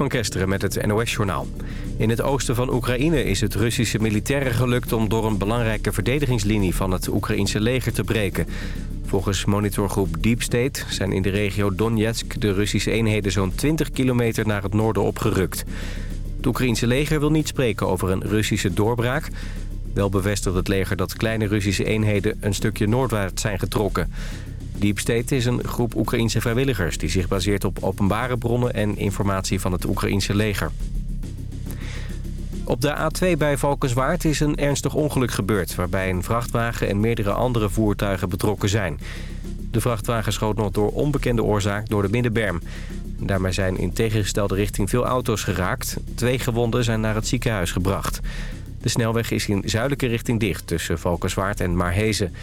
van Kesteren met het NOS-journaal. In het oosten van Oekraïne is het Russische militairen gelukt... om door een belangrijke verdedigingslinie van het Oekraïnse leger te breken. Volgens monitorgroep Deep State zijn in de regio Donetsk... de Russische eenheden zo'n 20 kilometer naar het noorden opgerukt. Het Oekraïnse leger wil niet spreken over een Russische doorbraak. Wel bevestigt het leger dat kleine Russische eenheden... een stukje noordwaarts zijn getrokken... Deep State is een groep Oekraïnse vrijwilligers... die zich baseert op openbare bronnen en informatie van het Oekraïnse leger. Op de A2 bij Valkenswaard is een ernstig ongeluk gebeurd... waarbij een vrachtwagen en meerdere andere voertuigen betrokken zijn. De vrachtwagen schoot nog door onbekende oorzaak door de middenberm. Daarmee zijn in tegengestelde richting veel auto's geraakt. Twee gewonden zijn naar het ziekenhuis gebracht. De snelweg is in zuidelijke richting dicht tussen Valkenswaard en Marhezen...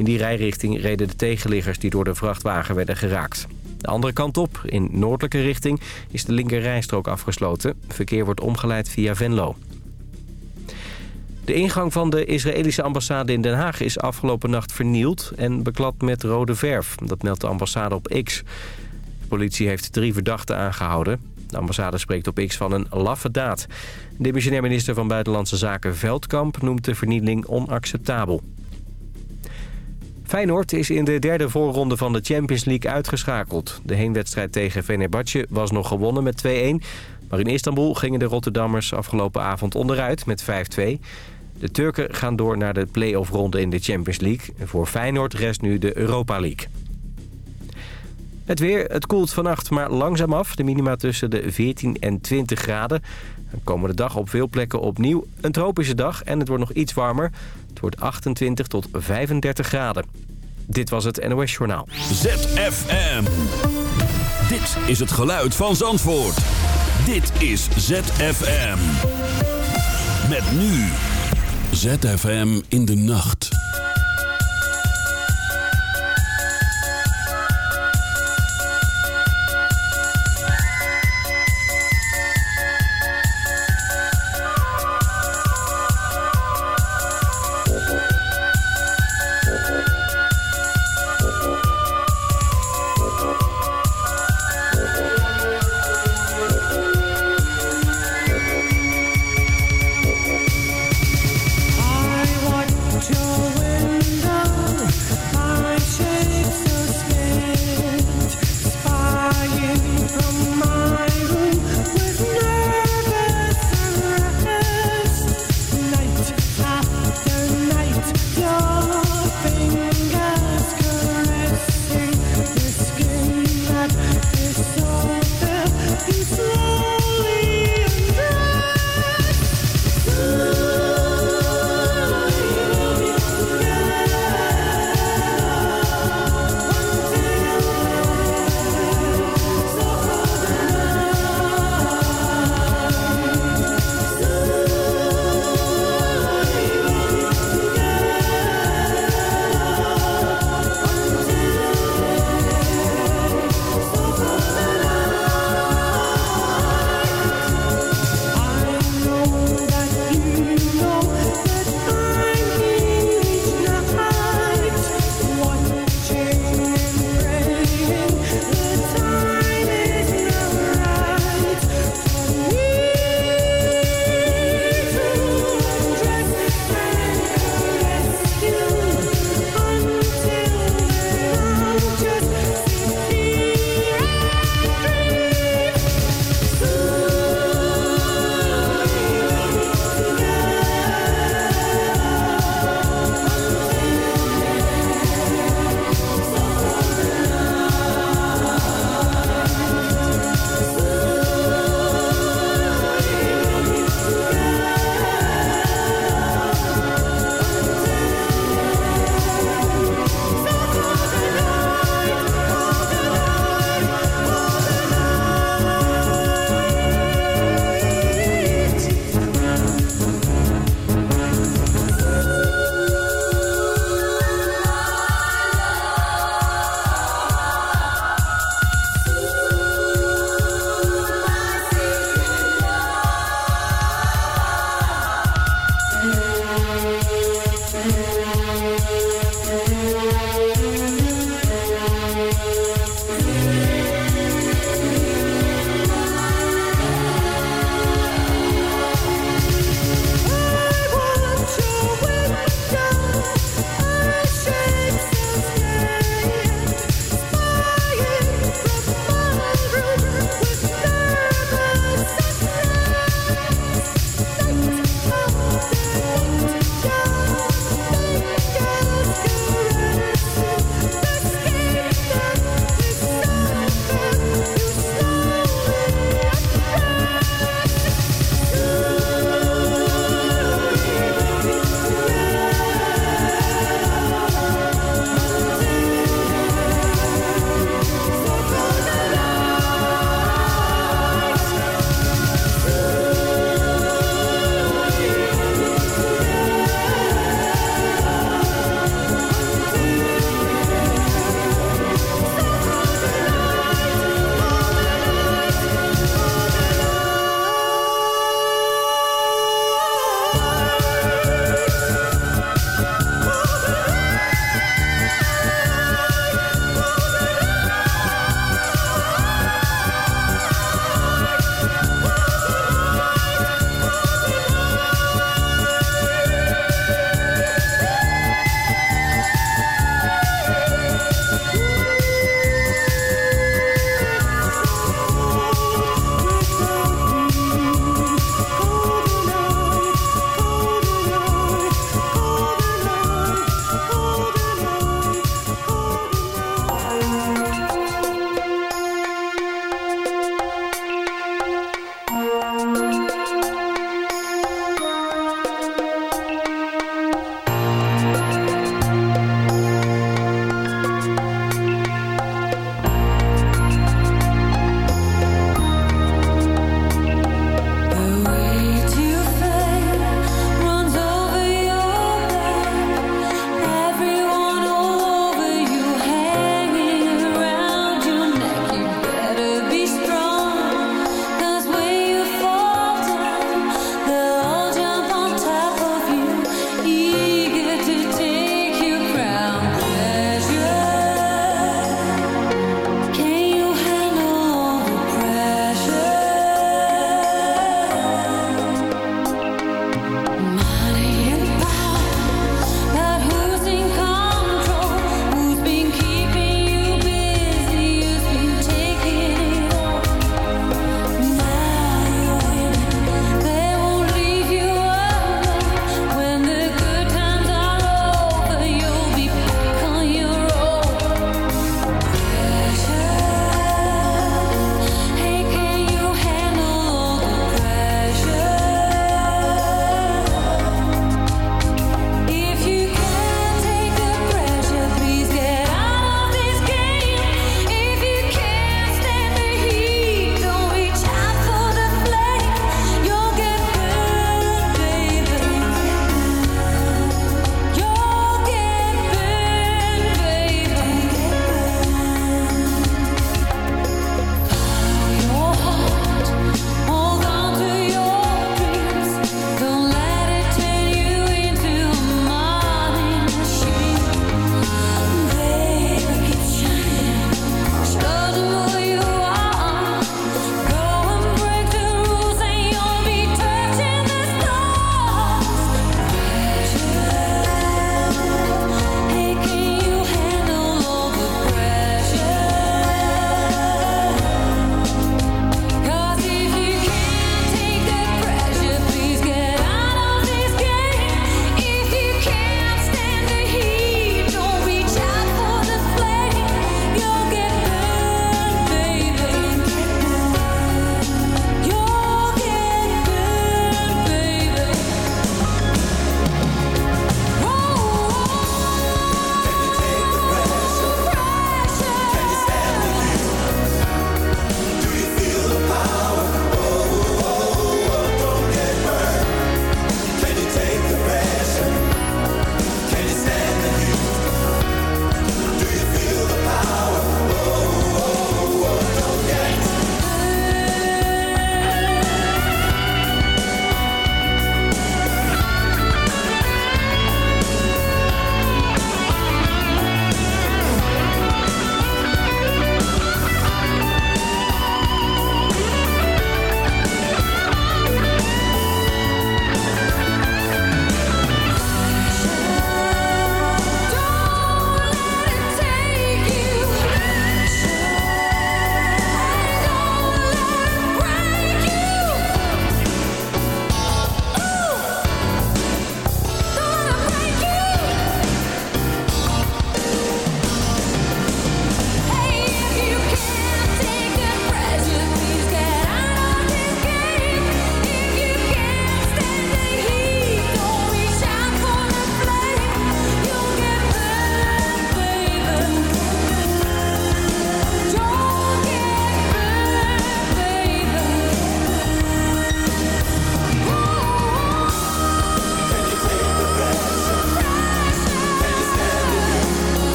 In die rijrichting reden de tegenliggers die door de vrachtwagen werden geraakt. De andere kant op, in noordelijke richting, is de linker rijstrook afgesloten. Verkeer wordt omgeleid via Venlo. De ingang van de Israëlische ambassade in Den Haag is afgelopen nacht vernield en beklad met rode verf. Dat meldt de ambassade op X. De politie heeft drie verdachten aangehouden. De ambassade spreekt op X van een laffe daad. De missionair minister van Buitenlandse Zaken Veldkamp noemt de vernieling onacceptabel. Feyenoord is in de derde voorronde van de Champions League uitgeschakeld. De heenwedstrijd tegen Fenerbahce was nog gewonnen met 2-1. Maar in Istanbul gingen de Rotterdammers afgelopen avond onderuit met 5-2. De Turken gaan door naar de play-off ronde in de Champions League. Voor Feyenoord rest nu de Europa League. Het weer, het koelt vannacht maar langzaam af. De minima tussen de 14 en 20 graden. De komende dag op veel plekken opnieuw een tropische dag en het wordt nog iets warmer. Het wordt 28 tot 35 graden. Dit was het NOS Journaal. ZFM. Dit is het geluid van Zandvoort. Dit is ZFM. Met nu. ZFM in de nacht.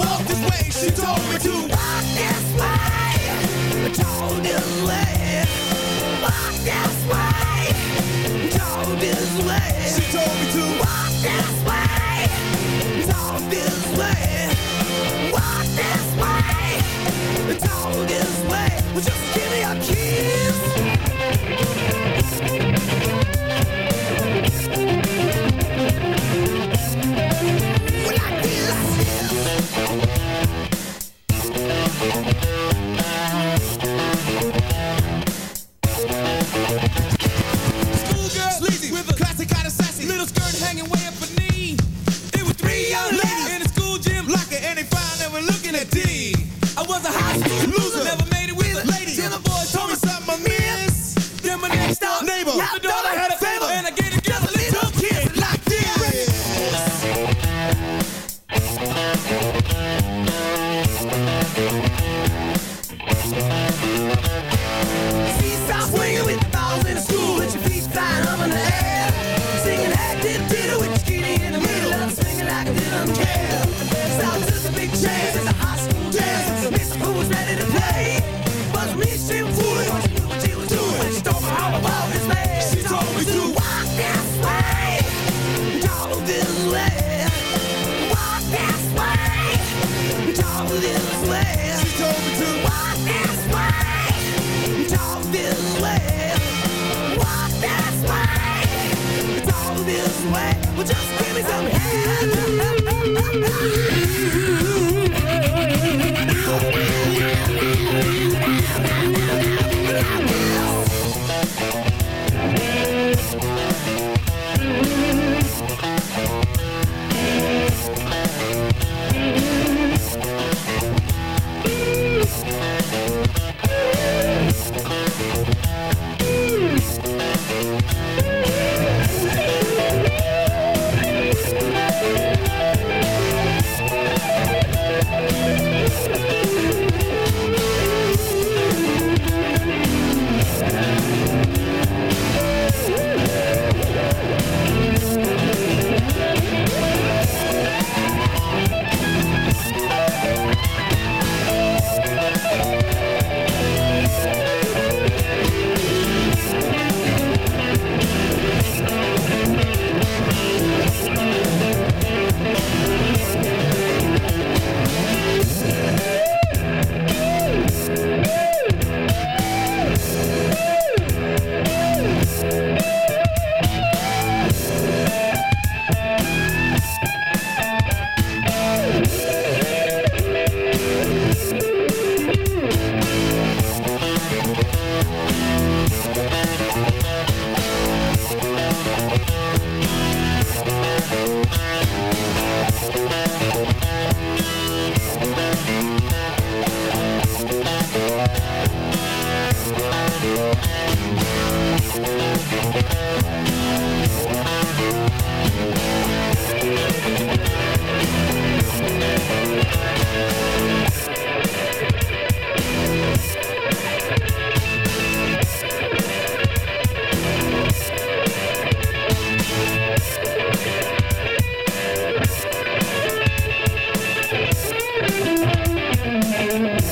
walk this way. She told me to walk this way. Told this way. Walk this way. Told this way. She told me to walk this way. Told this way. Walk this way. Told this way. Well, just give me a kiss.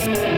Podcast.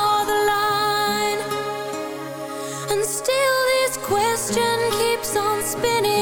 question keeps on spinning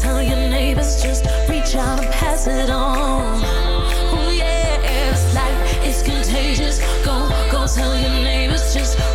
Tell your neighbors just reach out and pass it on. Oh yeah, contagious. Go, go tell your neighbors just.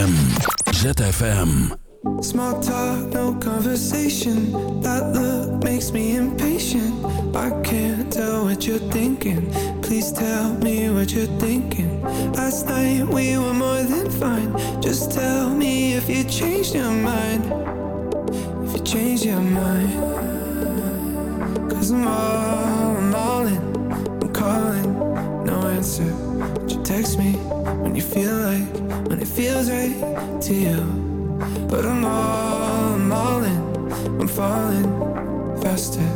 ZFM. ZFM. Small talk, no conversation. That look makes me impatient. I can't tell what you're thinking. Please tell me what you're thinking. Last night we were more than fine. Just tell me if you changed your mind. If you changed your mind. Cause I'm all, I'm all in. I'm calling, no answer. Would you text me? you feel like, when it feels right to you. But I'm all, I'm all in, I'm falling faster.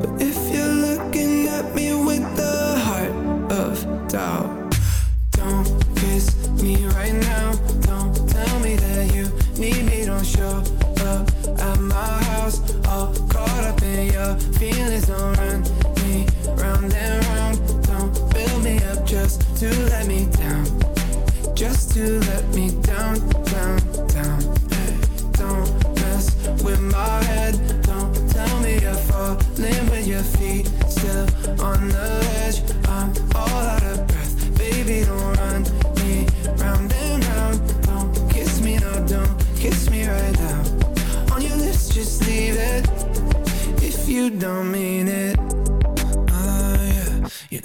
But if you're looking at me with the heart of doubt.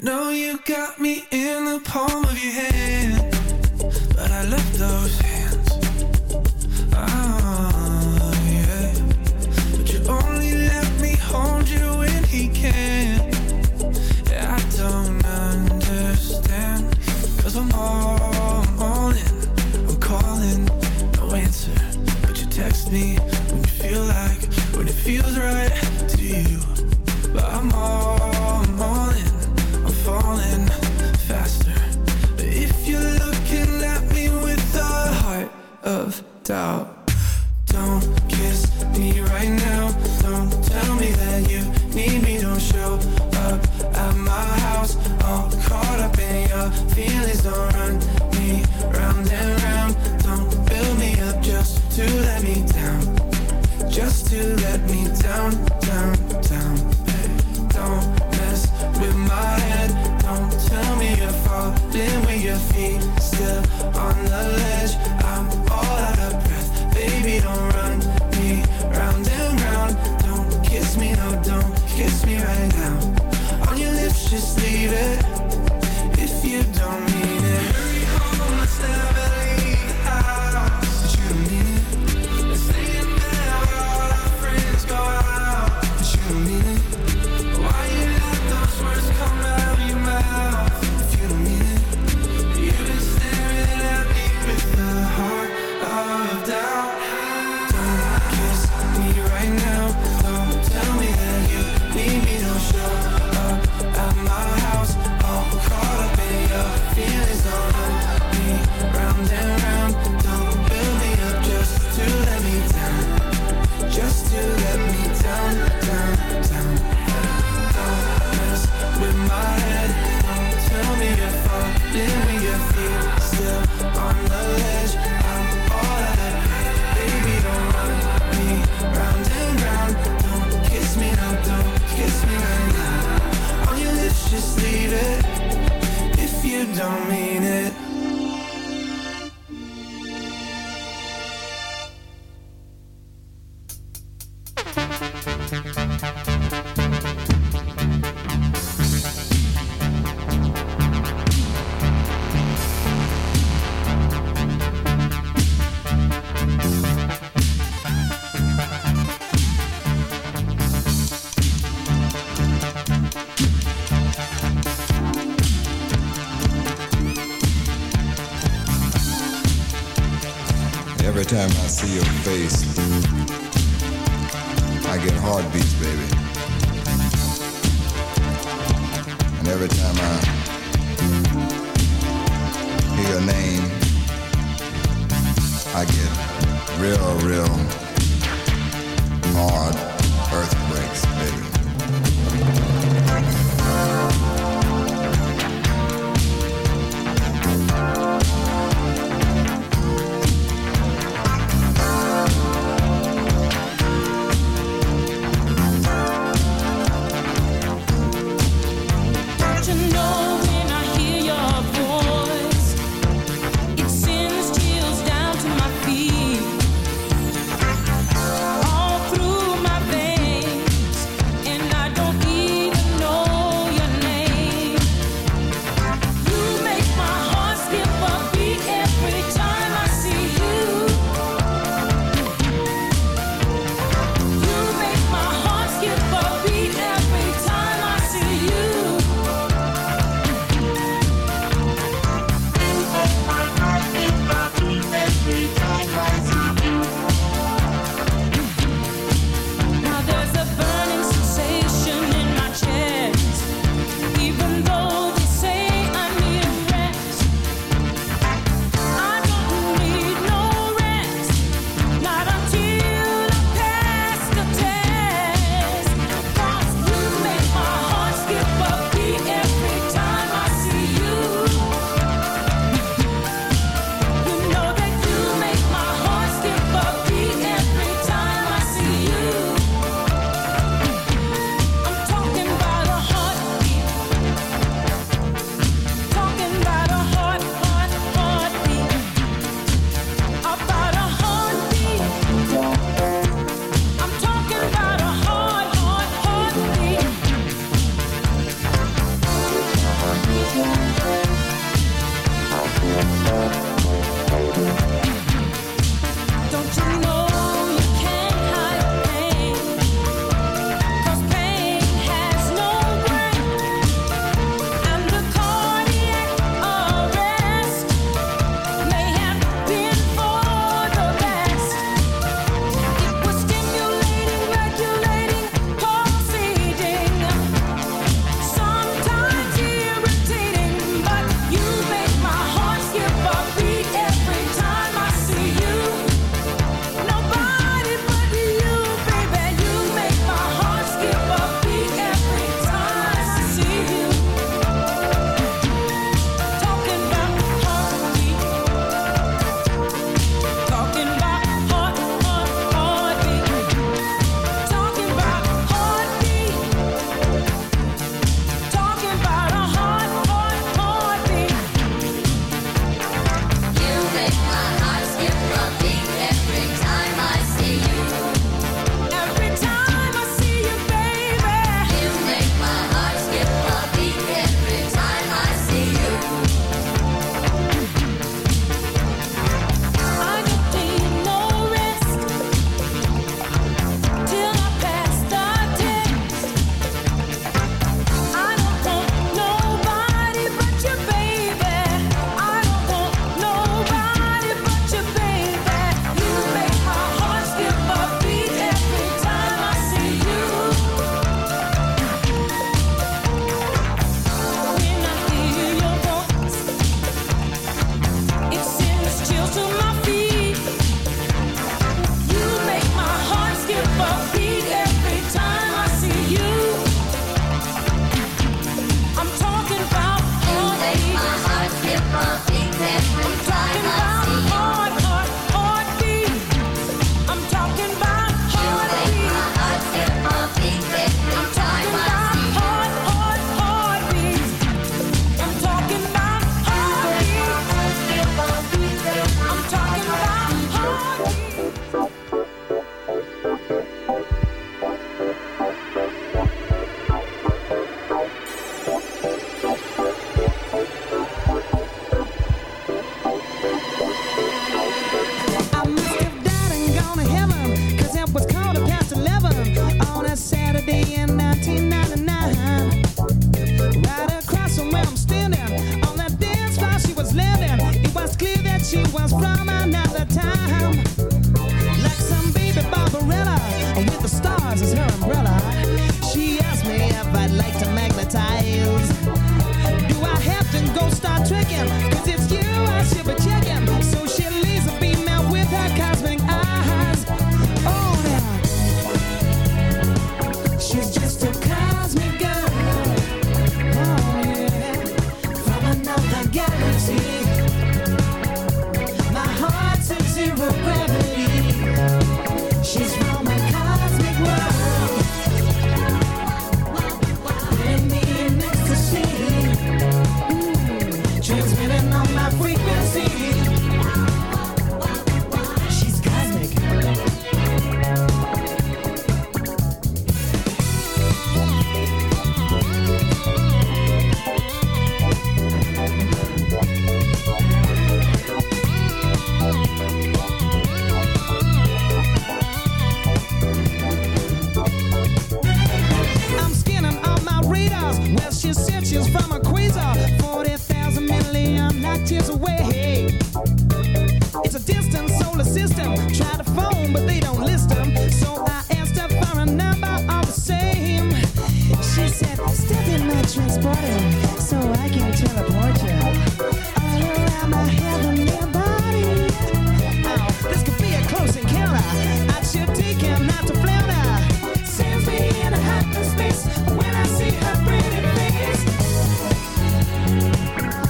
Know you got me in the palm of your hand.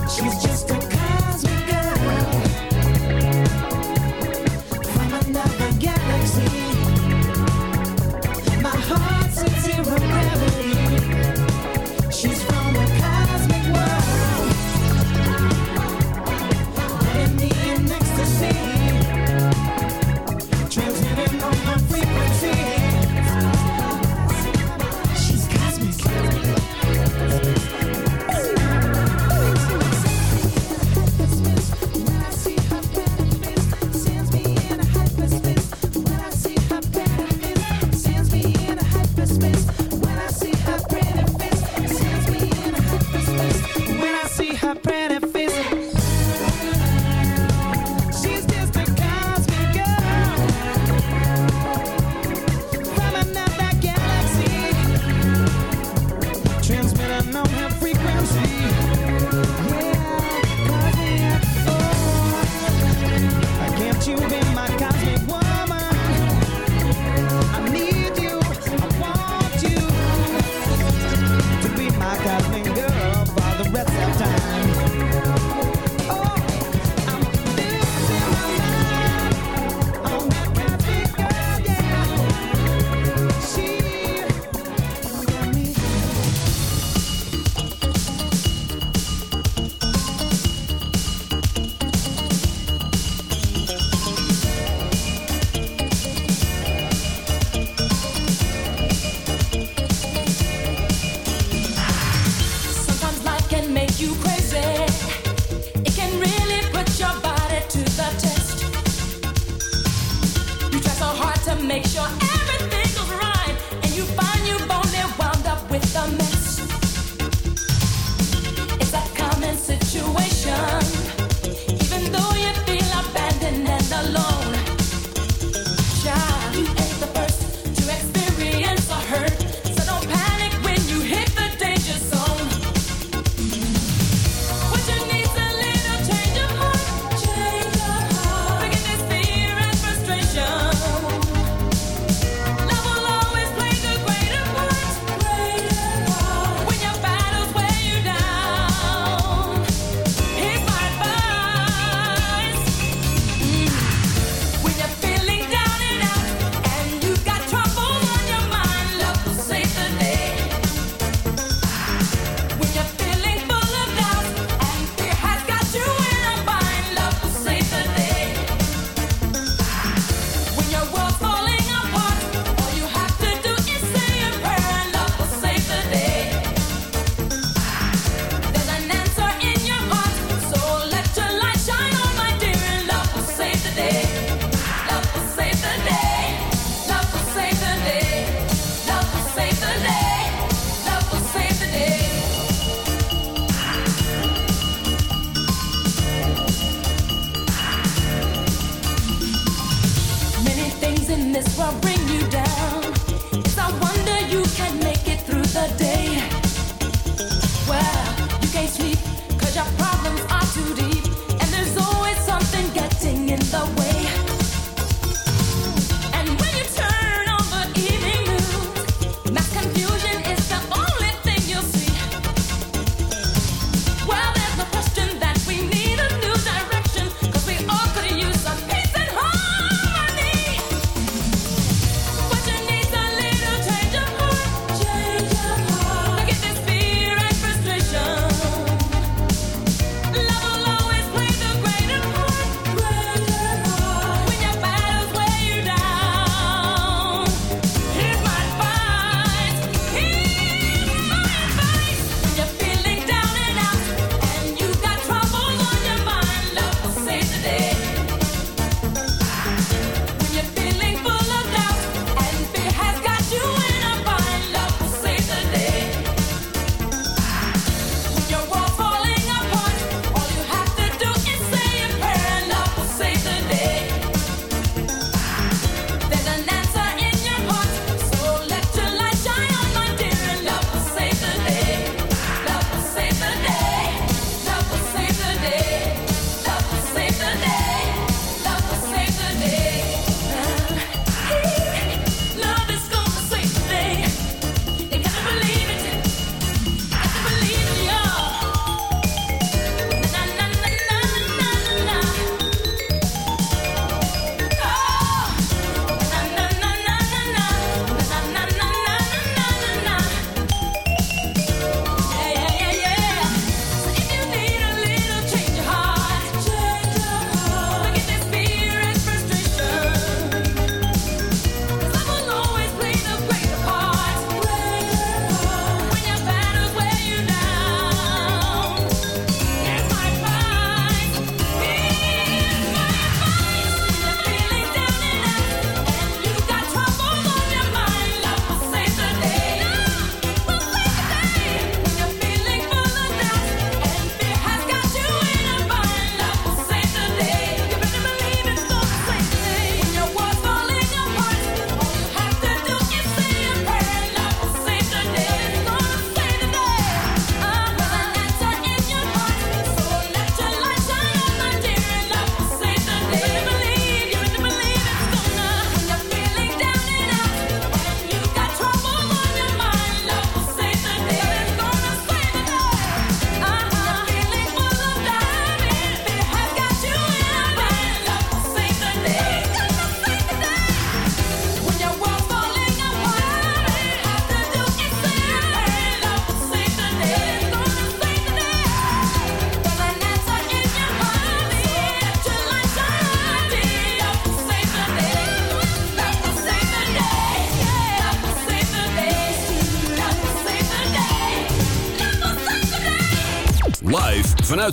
She's just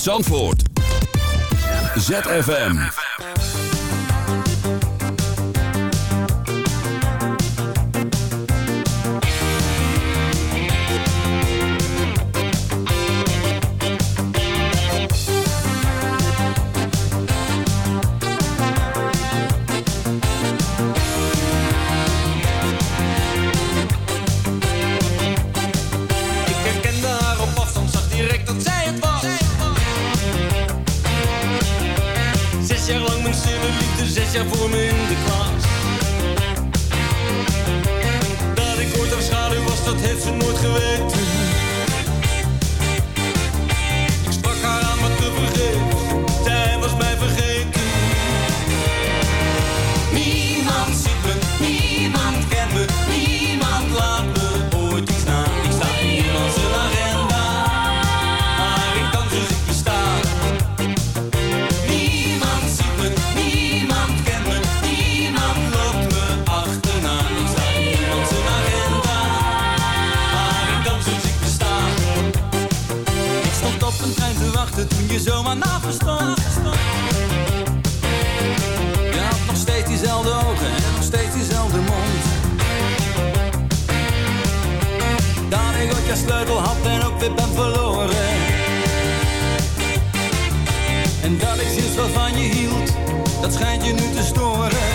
Zandvoort. ZFM. sleutel had en ook weer ben verloren. En dat ik sinds wat van je hield, dat schijnt je nu te storen.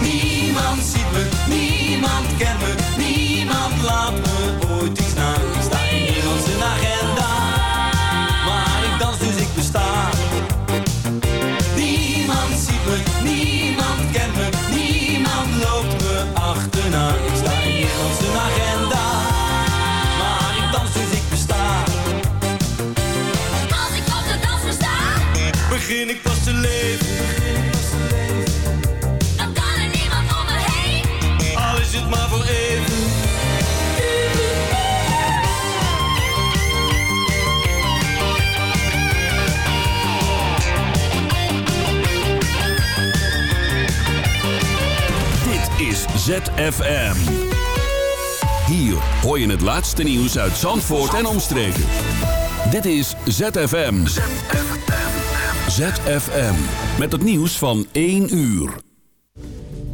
Niemand ziet me, niemand kent me begin ik pas te leven. Dan kan er niemand om me heen. Al is het maar voor even. Dit is ZFM. Hier hoor je het laatste nieuws uit Zandvoort en omstreken. Dit is ZFM. ZFM. ZFM. Met het nieuws van 1 uur.